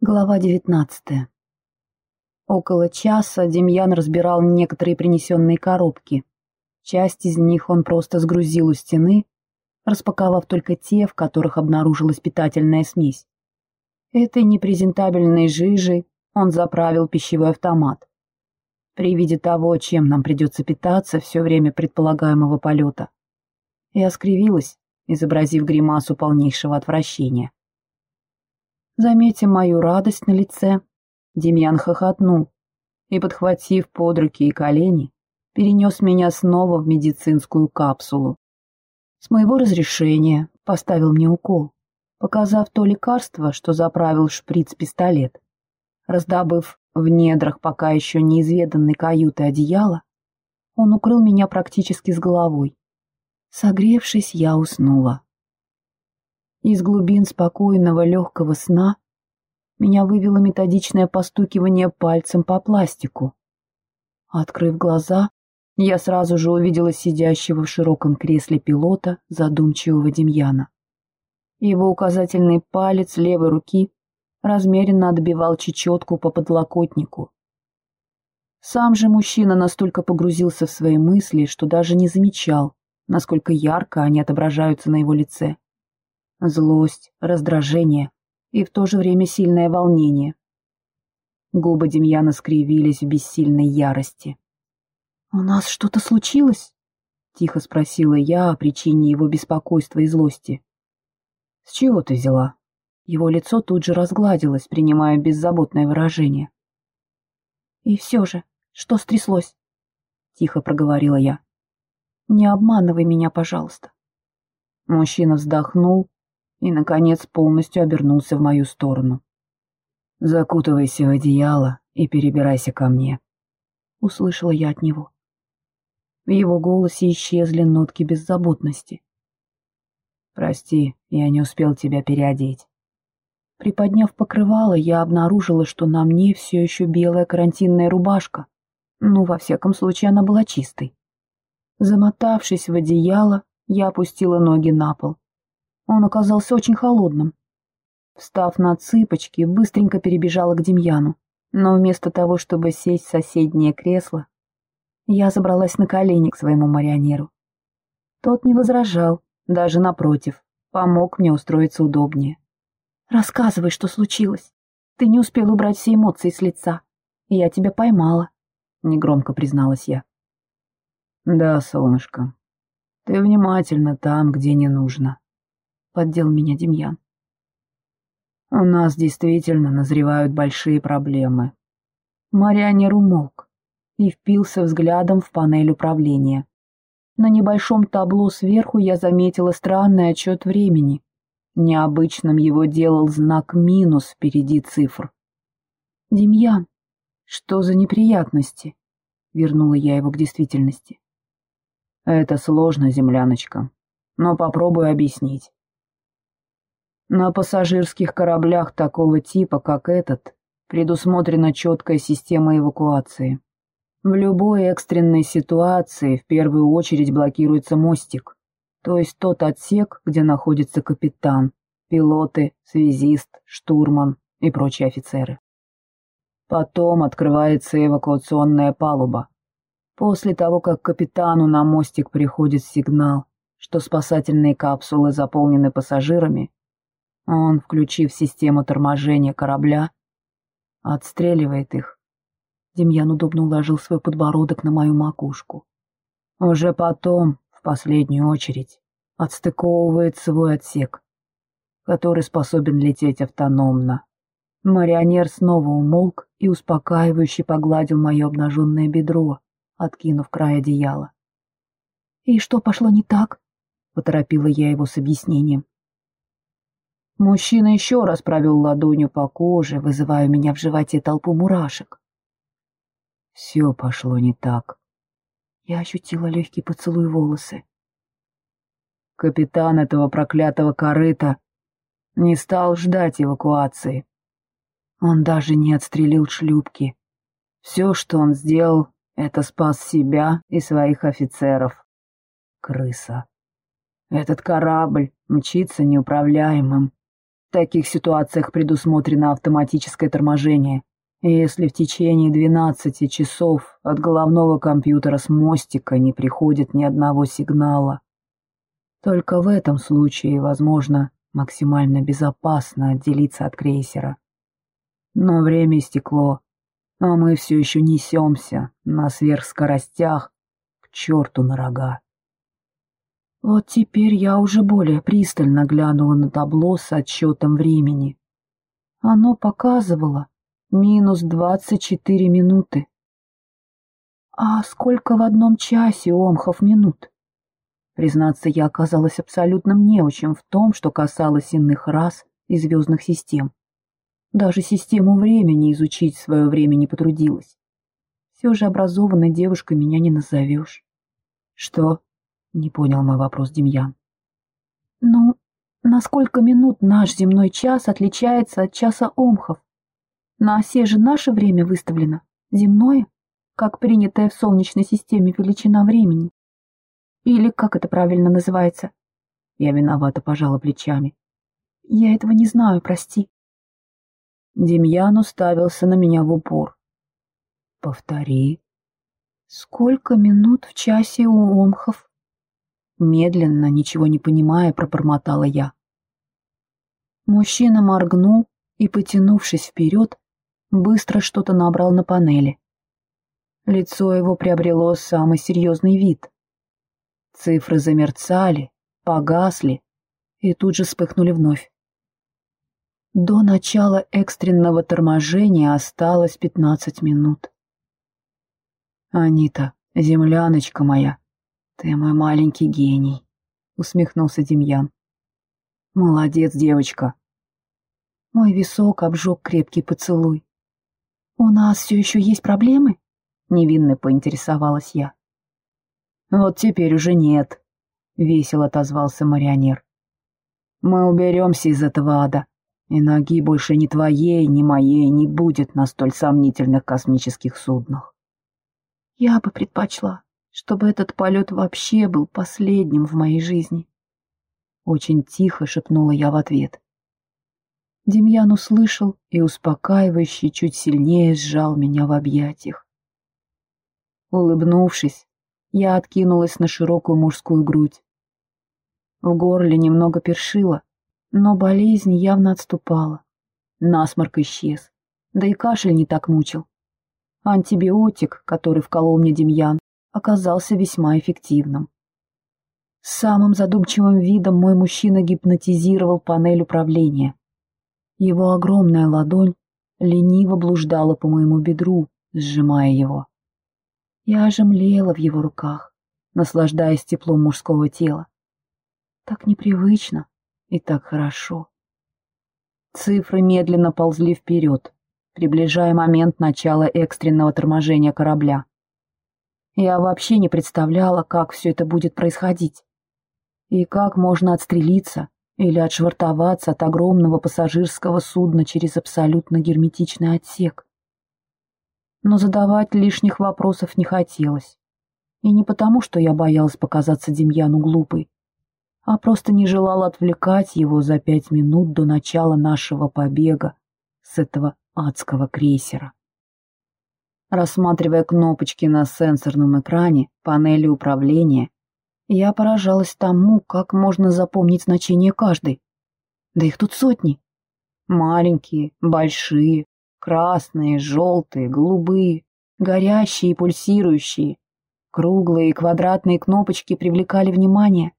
Глава девятнадцатая. Около часа Демьян разбирал некоторые принесенные коробки. Часть из них он просто сгрузил у стены, распаковав только те, в которых обнаружилась питательная смесь. Этой непрезентабельной жижей он заправил пищевой автомат. При виде того, чем нам придется питаться все время предполагаемого полета, я скривилась, изобразив гримасу полнейшего отвращения. Заметив мою радость на лице, Демьян хохотнул и, подхватив под руки и колени, перенес меня снова в медицинскую капсулу. С моего разрешения поставил мне укол, показав то лекарство, что заправил шприц-пистолет. Раздобыв в недрах пока еще неизведанной каюты одеяло, он укрыл меня практически с головой. Согревшись, я уснула. Из глубин спокойного легкого сна меня вывело методичное постукивание пальцем по пластику. Открыв глаза, я сразу же увидела сидящего в широком кресле пилота задумчивого Демьяна. Его указательный палец левой руки размеренно отбивал чечетку по подлокотнику. Сам же мужчина настолько погрузился в свои мысли, что даже не замечал, насколько ярко они отображаются на его лице. Злость, раздражение и в то же время сильное волнение. Губы Демьяна скривились в бессильной ярости. «У нас что-то случилось?» — тихо спросила я о причине его беспокойства и злости. «С чего ты взяла?» Его лицо тут же разгладилось, принимая беззаботное выражение. «И все же, что стряслось?» — тихо проговорила я. «Не обманывай меня, пожалуйста». Мужчина вздохнул и, наконец, полностью обернулся в мою сторону. «Закутывайся в одеяло и перебирайся ко мне», — услышала я от него. В его голосе исчезли нотки беззаботности. «Прости, я не успел тебя переодеть». Приподняв покрывало, я обнаружила, что на мне все еще белая карантинная рубашка. Ну, во всяком случае, она была чистой. Замотавшись в одеяло, я опустила ноги на пол. Он оказался очень холодным. Встав на цыпочки, быстренько перебежала к Демьяну, но вместо того, чтобы сесть в соседнее кресло, я забралась на колени к своему марионеру. Тот не возражал, даже напротив, помог мне устроиться удобнее. «Рассказывай, что случилось. Ты не успел убрать все эмоции с лица. Я тебя поймала», — негромко призналась я. «Да, солнышко, ты внимательно там, где не нужно», поддел меня Демьян. У нас действительно назревают большие проблемы. Марионер умолк и впился взглядом в панель управления. На небольшом табло сверху я заметила странный отчет времени. Необычным его делал знак минус впереди цифр. «Демьян, что за неприятности?» — вернула я его к действительности. «Это сложно, земляночка, но попробую объяснить. На пассажирских кораблях такого типа, как этот, предусмотрена четкая система эвакуации. В любой экстренной ситуации в первую очередь блокируется мостик, то есть тот отсек, где находится капитан, пилоты, связист, штурман и прочие офицеры. Потом открывается эвакуационная палуба. После того, как капитану на мостик приходит сигнал, что спасательные капсулы заполнены пассажирами, он, включив систему торможения корабля, отстреливает их. Демьян удобно уложил свой подбородок на мою макушку. Уже потом, в последнюю очередь, отстыковывает свой отсек, который способен лететь автономно. Марионер снова умолк и успокаивающе погладил мое обнаженное бедро, откинув край одеяла. «И что пошло не так?» — поторопила я его с объяснением. Мужчина еще раз провел ладонью по коже, вызывая у меня в животе толпу мурашек. Все пошло не так. Я ощутила легкий поцелуй волосы. Капитан этого проклятого корыта не стал ждать эвакуации. Он даже не отстрелил шлюпки. Все, что он сделал, это спас себя и своих офицеров. Крыса. Этот корабль мчится неуправляемым, В таких ситуациях предусмотрено автоматическое торможение. Если в течение 12 часов от головного компьютера с мостика не приходит ни одного сигнала, только в этом случае возможно максимально безопасно отделиться от крейсера. Но время истекло, а мы все еще несемся на сверхскоростях к черту на рога. Вот теперь я уже более пристально глянула на табло с отсчетом времени. Оно показывало минус двадцать четыре минуты. А сколько в одном часе омхов минут? Признаться, я оказалась абсолютным неучем в том, что касалось иных рас и звездных систем. Даже систему времени изучить в свое время не потрудилась. Все же образованной девушкой меня не назовешь. Что? Не понял мой вопрос Демьян. Ну, на сколько минут наш земной час отличается от часа омхов? На осе же наше время выставлено, земное, как принятая в Солнечной системе величина времени. Или как это правильно называется? Я виновата пожала плечами. Я этого не знаю, прости. Демьян уставился на меня в упор. «Повтори». «Сколько минут в часе у омхов?» Медленно, ничего не понимая, пробормотала я. Мужчина моргнул и, потянувшись вперед, быстро что-то набрал на панели. Лицо его приобрело самый серьезный вид. Цифры замерцали, погасли и тут же вспыхнули вновь. До начала экстренного торможения осталось пятнадцать минут. «Анита, земляночка моя, ты мой маленький гений», — усмехнулся Демьян. «Молодец, девочка». Мой висок обжег крепкий поцелуй. «У нас все еще есть проблемы?» — невинно поинтересовалась я. «Вот теперь уже нет», — весело отозвался марионер. «Мы уберемся из этого ада, и ноги больше ни твоей, ни моей не будет на столь сомнительных космических суднах. Я бы предпочла, чтобы этот полет вообще был последним в моей жизни. Очень тихо шепнула я в ответ. Демьян услышал и успокаивающе чуть сильнее сжал меня в объятиях. Улыбнувшись, я откинулась на широкую мужскую грудь. В горле немного першило, но болезнь явно отступала. Насморк исчез. Да и кашель не так мучил. Антибиотик, который вколол мне Демьян, оказался весьма эффективным. Самым задумчивым видом мой мужчина гипнотизировал панель управления. Его огромная ладонь лениво блуждала по моему бедру, сжимая его. Я же млела в его руках, наслаждаясь теплом мужского тела. Так непривычно, и так хорошо. Цифры медленно ползли вперед, приближая момент начала экстренного торможения корабля. Я вообще не представляла, как все это будет происходить. И как можно отстрелиться или отшвартоваться от огромного пассажирского судна через абсолютно герметичный отсек. Но задавать лишних вопросов не хотелось. И не потому, что я боялась показаться Демьяну глупой, а просто не желал отвлекать его за пять минут до начала нашего побега с этого адского крейсера. Рассматривая кнопочки на сенсорном экране панели управления, я поражалась тому, как можно запомнить значение каждой. Да их тут сотни. Маленькие, большие, красные, желтые, голубые, горящие и пульсирующие. Круглые и квадратные кнопочки привлекали внимание,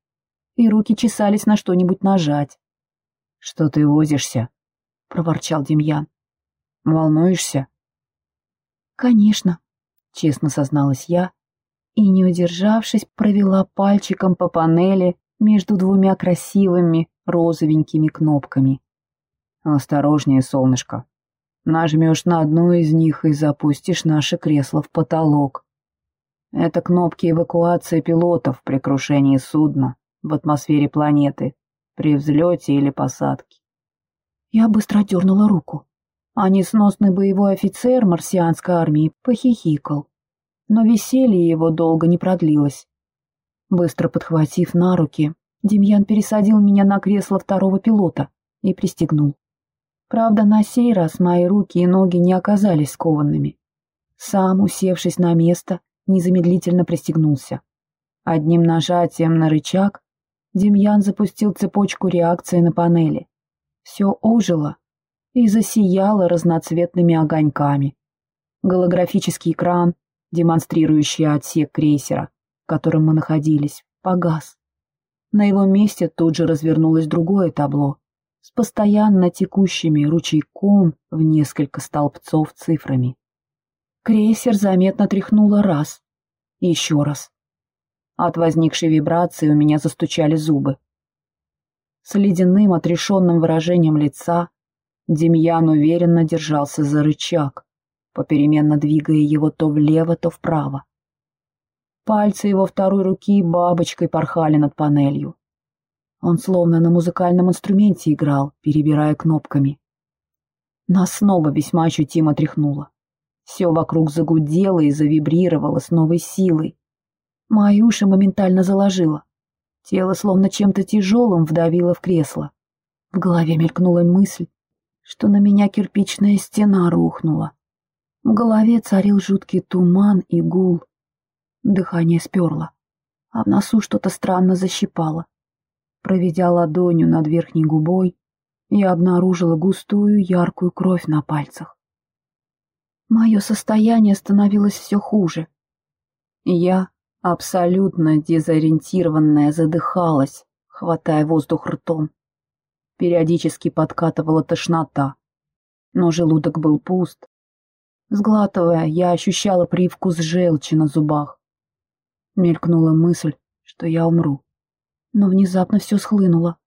и руки чесались на что-нибудь нажать. — Что ты возишься? — проворчал Демьян. — Волнуешься? — Конечно, — честно созналась я, и, не удержавшись, провела пальчиком по панели между двумя красивыми розовенькими кнопками. «Осторожнее, солнышко. Нажмешь на одну из них и запустишь наше кресло в потолок. Это кнопки эвакуации пилотов при крушении судна в атмосфере планеты при взлете или посадке. Я быстро дернула руку, а несносный боевой офицер марсианской армии похихикал. Но веселье его долго не продлилось. Быстро подхватив на руки, Демьян пересадил меня на кресло второго пилота, и пристегнул. Правда, на сей раз мои руки и ноги не оказались скованными. Сам, усевшись на место, незамедлительно пристегнулся. Одним нажатием на рычаг Демьян запустил цепочку реакции на панели. Все ожило и засияло разноцветными огоньками. Голографический экран, демонстрирующий отсек крейсера, в котором мы находились, погас. На его месте тут же развернулось другое табло с постоянно текущими ручейком в несколько столбцов цифрами. Крейсер заметно тряхнуло раз, еще раз. От возникшей вибрации у меня застучали зубы. С ледяным отрешенным выражением лица Демьян уверенно держался за рычаг, попеременно двигая его то влево, то вправо. Пальцы его второй руки бабочкой порхали над панелью. Он словно на музыкальном инструменте играл, перебирая кнопками. Нас снова весьма ощутимо тряхнуло. Все вокруг загудело и завибрировало с новой силой. Уши моментально заложило. Тело словно чем-то тяжелым вдавило в кресло. В голове мелькнула мысль, что на меня кирпичная стена рухнула. В голове царил жуткий туман и гул. Дыхание сперло, а в носу что-то странно защипало. Проведя ладонью над верхней губой, я обнаружила густую яркую кровь на пальцах. Мое состояние становилось все хуже. Я, абсолютно дезориентированная, задыхалась, хватая воздух ртом. Периодически подкатывала тошнота, но желудок был пуст. Сглатывая, я ощущала привкус желчи на зубах. Мелькнула мысль, что я умру. Но внезапно все схлынуло.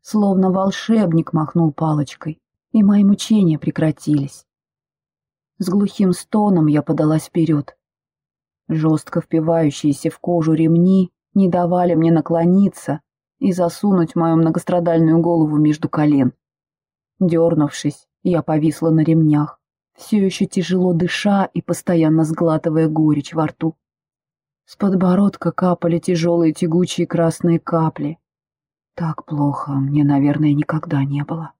Словно волшебник махнул палочкой, и мои мучения прекратились. С глухим стоном я подалась вперед. Жестко впивающиеся в кожу ремни не давали мне наклониться и засунуть мою многострадальную голову между колен. Дернувшись, я повисла на ремнях, все еще тяжело дыша и постоянно сглатывая горечь во рту. С подбородка капали тяжелые тягучие красные капли. Так плохо мне, наверное, никогда не было.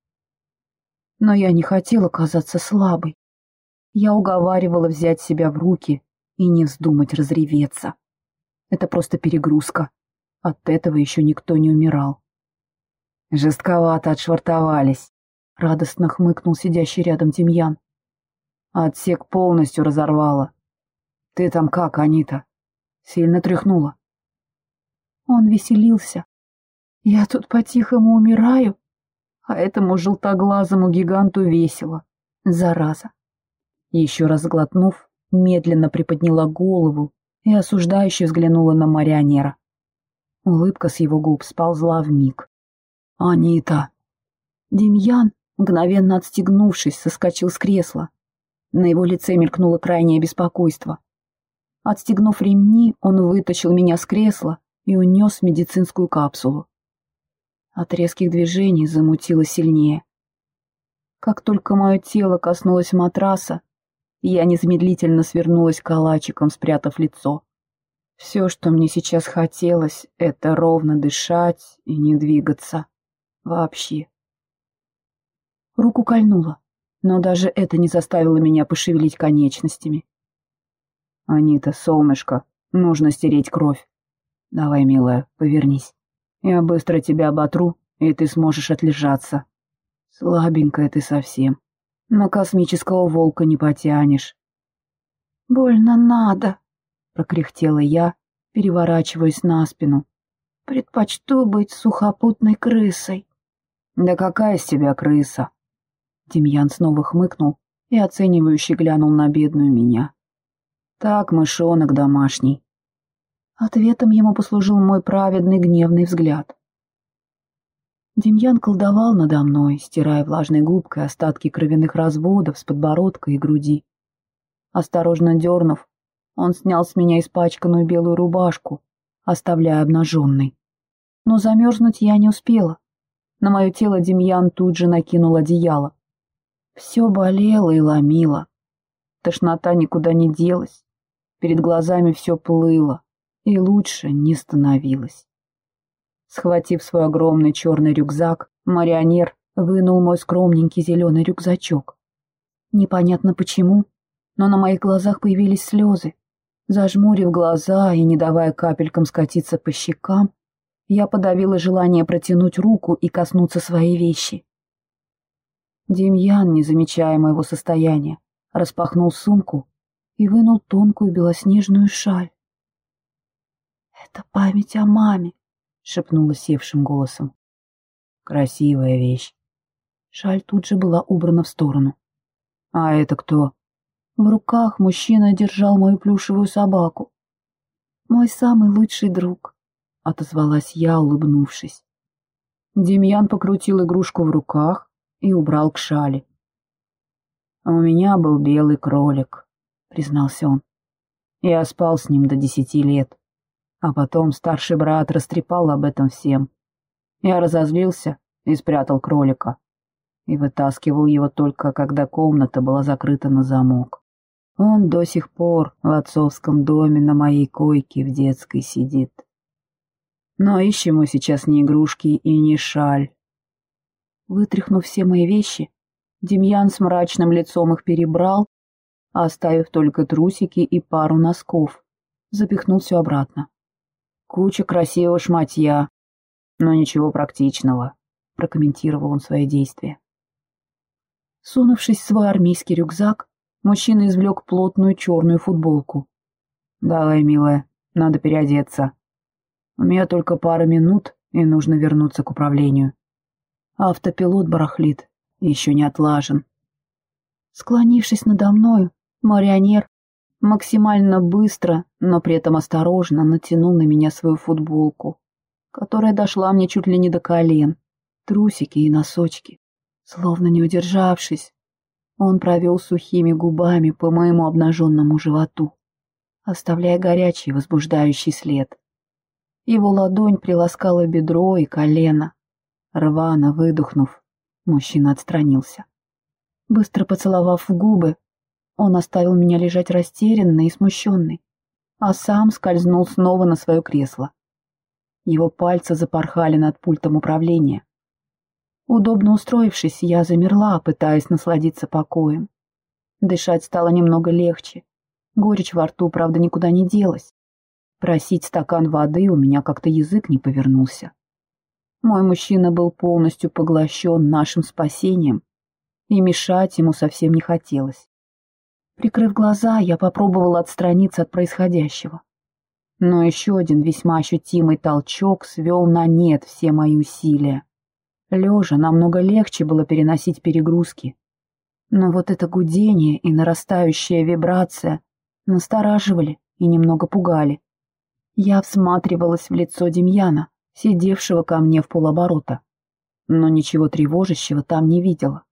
Но я не хотела казаться слабой. Я уговаривала взять себя в руки и не вздумать разреветься. Это просто перегрузка. От этого еще никто не умирал. Жестковато отшвартовались, — радостно хмыкнул сидящий рядом Демьян. Отсек полностью разорвало. Ты там как, Анита? Сильно тряхнула. Он веселился. Я тут по-тихому умираю, а этому желтоглазому гиганту весело. Зараза. Еще раз глотнув, медленно приподняла голову и осуждающе взглянула на марионера. Улыбка с его губ сползла в миг. «Анита!» Демьян, мгновенно отстегнувшись, соскочил с кресла. На его лице мелькнуло крайнее беспокойство. Отстегнув ремни, он вытащил меня с кресла и унес медицинскую капсулу. От резких движений замутило сильнее. Как только мое тело коснулось матраса, я незамедлительно свернулась калачиком, спрятав лицо. Все, что мне сейчас хотелось, это ровно дышать и не двигаться. Вообще. Руку кольнуло, но даже это не заставило меня пошевелить конечностями. «Анита, солнышко, нужно стереть кровь. Давай, милая, повернись. Я быстро тебя оботру, и ты сможешь отлежаться. Слабенькая ты совсем. На космического волка не потянешь». «Больно надо», — прокряхтела я, переворачиваясь на спину. «Предпочту быть сухопутной крысой». «Да какая из тебя крыса?» Демьян снова хмыкнул и оценивающе глянул на бедную меня. Так, мышонок домашний. Ответом ему послужил мой праведный гневный взгляд. Демьян колдовал надо мной, стирая влажной губкой остатки кровяных разводов с подбородка и груди. Осторожно дернув, он снял с меня испачканную белую рубашку, оставляя обнаженной. Но замерзнуть я не успела. На мое тело Демьян тут же накинул одеяло. Все болело и ломило. Тошнота никуда не делась. Перед глазами все плыло, и лучше не становилось. Схватив свой огромный черный рюкзак, Марионер вынул мой скромненький зеленый рюкзачок. Непонятно почему, но на моих глазах появились слезы. Зажмурив глаза и не давая капелькам скатиться по щекам, я подавила желание протянуть руку и коснуться своей вещи. Демьян, не замечая моего состояния, распахнул сумку и вынул тонкую белоснежную шаль. «Это память о маме», — шепнула севшим голосом. «Красивая вещь». Шаль тут же была убрана в сторону. «А это кто?» В руках мужчина держал мою плюшевую собаку. «Мой самый лучший друг», — отозвалась я, улыбнувшись. Демьян покрутил игрушку в руках и убрал к шали. «У меня был белый кролик», — признался он. «Я спал с ним до десяти лет, а потом старший брат растрепал об этом всем. Я разозлился и спрятал кролика, и вытаскивал его только, когда комната была закрыта на замок. Он до сих пор в отцовском доме на моей койке в детской сидит. Но ищем мы сейчас не игрушки и не шаль. Вытряхнув все мои вещи, Демьян с мрачным лицом их перебрал, оставив только трусики и пару носков, запихнул все обратно. Куча красивого шматья, но ничего практичного, прокомментировал он свои действия. Сунувшись в свой армейский рюкзак, Мужчина извлек плотную черную футболку. «Давай, милая, надо переодеться. У меня только пара минут, и нужно вернуться к управлению. Автопилот барахлит, еще не отлажен». Склонившись надо мною, марионер максимально быстро, но при этом осторожно натянул на меня свою футболку, которая дошла мне чуть ли не до колен, трусики и носочки. Словно не удержавшись, он провел сухими губами по моему обнаженному животу, оставляя горячий возбуждающий след. Его ладонь приласкала бедро и колено. Рвано выдохнув, мужчина отстранился. Быстро поцеловав в губы, он оставил меня лежать растерянный и смущенный, а сам скользнул снова на свое кресло. Его пальцы запорхали над пультом управления. Удобно устроившись, я замерла, пытаясь насладиться покоем. Дышать стало немного легче. Горечь во рту, правда, никуда не делась. Просить стакан воды у меня как-то язык не повернулся. Мой мужчина был полностью поглощен нашим спасением, и мешать ему совсем не хотелось. Прикрыв глаза, я попробовала отстраниться от происходящего. Но еще один весьма ощутимый толчок свел на нет все мои усилия. Лежа намного легче было переносить перегрузки. Но вот это гудение и нарастающая вибрация настораживали и немного пугали. Я всматривалась в лицо Демьяна, сидевшего ко мне в полоборота, но ничего тревожащего там не видела.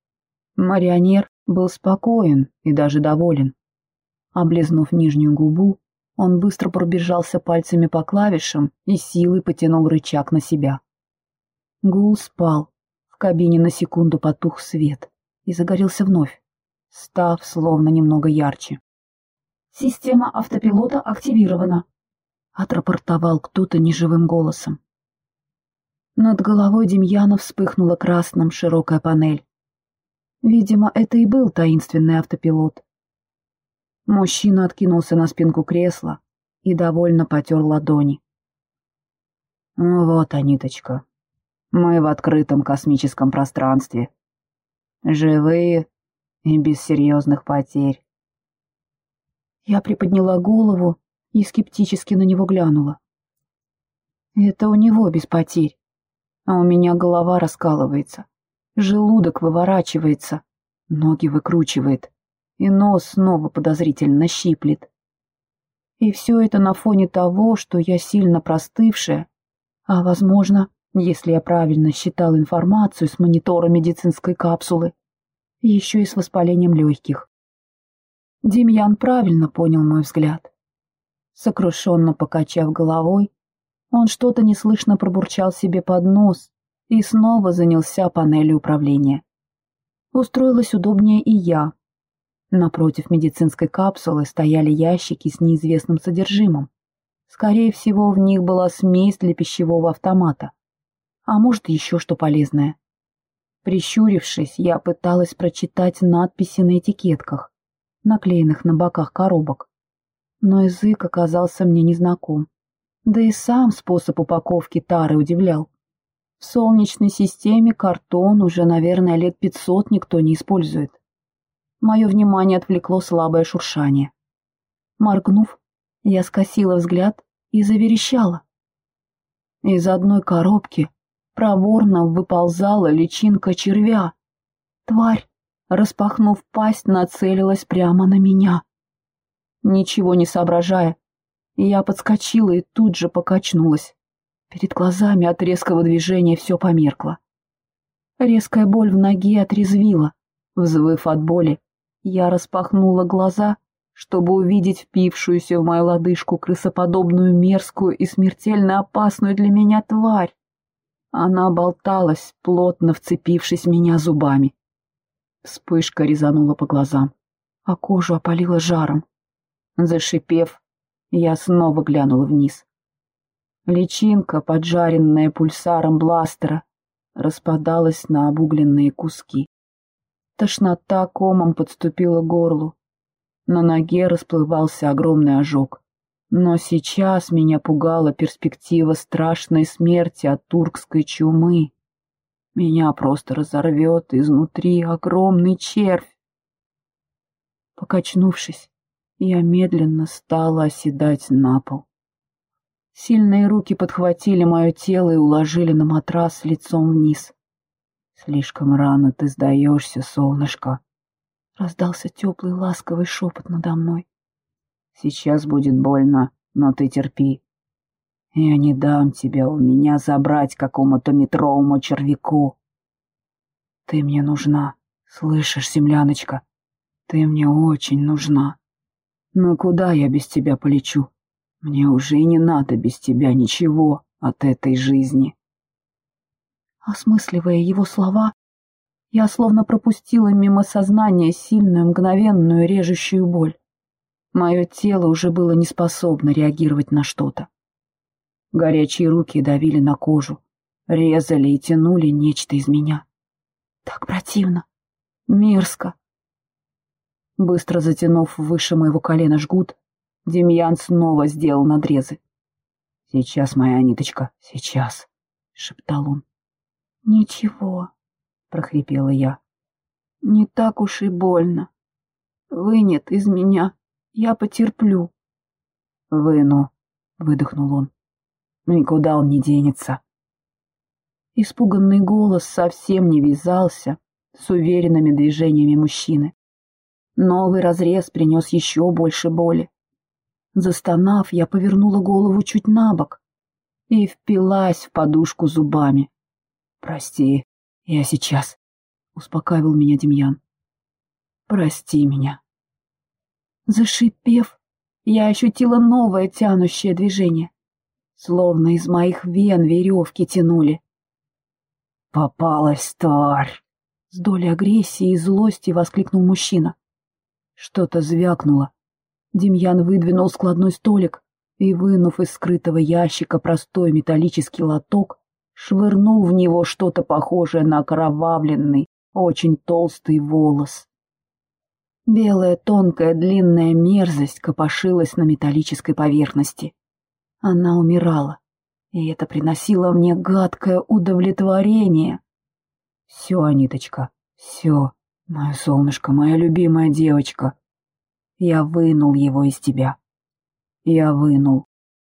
Марионер был спокоен и даже доволен. Облизнув нижнюю губу, он быстро пробежался пальцами по клавишам и силой потянул рычаг на себя. Гул спал. В кабине на секунду потух свет и загорелся вновь, став словно немного ярче. «Система автопилота активирована», — отрапортовал кто-то неживым голосом. Над головой Демьяна вспыхнула красным широкая панель. Видимо, это и был таинственный автопилот. Мужчина откинулся на спинку кресла и довольно потер ладони. «Вот, Аниточка, мы в открытом космическом пространстве. Живые и без серьезных потерь. Я приподняла голову и скептически на него глянула. Это у него без потерь, а у меня голова раскалывается, желудок выворачивается, ноги выкручивает, и нос снова подозрительно щиплет. И все это на фоне того, что я сильно простывшая, а, возможно, если я правильно считал информацию с монитора медицинской капсулы, еще и с воспалением легких. Демьян правильно понял мой взгляд. Сокрушенно покачав головой, он что-то неслышно пробурчал себе под нос и снова занялся панелью управления. Устроилась удобнее и я. Напротив медицинской капсулы стояли ящики с неизвестным содержимым. Скорее всего, в них была смесь для пищевого автомата а может, еще что полезное. Прищурившись, я пыталась прочитать надписи на этикетках, наклеенных на боках коробок. Но язык оказался мне незнаком. Да и сам способ упаковки тары удивлял. В Солнечной системе картон уже, наверное, лет пятьсот никто не использует. Мое внимание отвлекло слабое шуршание. Моргнув, я скосила взгляд и заверещала. Из одной коробки проворно выползала личинка червя. Тварь, распахнув пасть, нацелилась прямо на меня. Ничего не соображая, я подскочила и тут же покачнулась. Перед глазами от резкого движения все померкло. Резкая боль в ноге отрезвила. Взвыв от боли, я распахнула глаза, чтобы увидеть впившуюся в мою лодыжку крысоподобную мерзкую и смертельно опасную для меня тварь. Она болталась, плотно вцепившись меня зубами. Вспышка резанула по глазам, а кожу опалила жаром. Зашипев, я снова глянула вниз. Личинка, поджаренная пульсаром бластера, распадалась на обугленные куски. Тошнота комом подступила к горлу. На ноге расплывался огромный ожог. Но сейчас меня пугала перспектива страшной смерти от туркской чумы. Меня просто разорвет изнутри огромный червь. Покачнувшись, я медленно стала оседать на пол. Сильные руки подхватили мое тело и уложили на матрас лицом вниз. «Слишком рано ты сдаешься, солнышко», — раздался теплый ласковый шепот надо мной. «Сейчас будет больно, но ты терпи. Я не дам тебя у меня забрать какому-то метровому червяку. Ты мне нужна, слышишь, земляночка? Ты мне очень нужна. Но куда я без тебя полечу?» Мне уже и не надо без тебя ничего от этой жизни. Осмысливая его слова, я словно пропустила мимо сознания сильную, мгновенную, режущую боль. Мое тело уже было не способно реагировать на что-то. Горячие руки давили на кожу, резали и тянули нечто из меня. Так противно, мерзко. Быстро затянув выше моего колена жгут, Демьян снова сделал надрезы. «Сейчас, моя ниточка, сейчас», — шептал он. «Ничего», — прохрипела я. «Не так уж и больно. Вынет из меня, я потерплю». «Выну», — выдохнул он. «Никуда он не денется». Испуганный голос совсем не вязался с уверенными движениями мужчины. Новый разрез принес еще больше боли. Застонав, я повернула голову чуть на бок и впилась в подушку зубами. «Прости, я сейчас», — успокаивал меня Демьян. «Прости меня». Зашипев, я ощутила новое тянущее движение, словно из моих вен веревки тянули. «Попалась, тварь!» — с долей агрессии и злости воскликнул мужчина. Что-то звякнуло, Демьян выдвинул складной столик и, вынув из скрытого ящика простой металлический лоток, швырнул в него что-то похожее на окровавленный, очень толстый волос. Белая тонкая длинная мерзость копошилась на металлической поверхности. Она умирала, и это приносило мне гадкое удовлетворение. Все, Аниточка, все, мое солнышко, моя любимая девочка, я вынул его из тебя. Я вынул.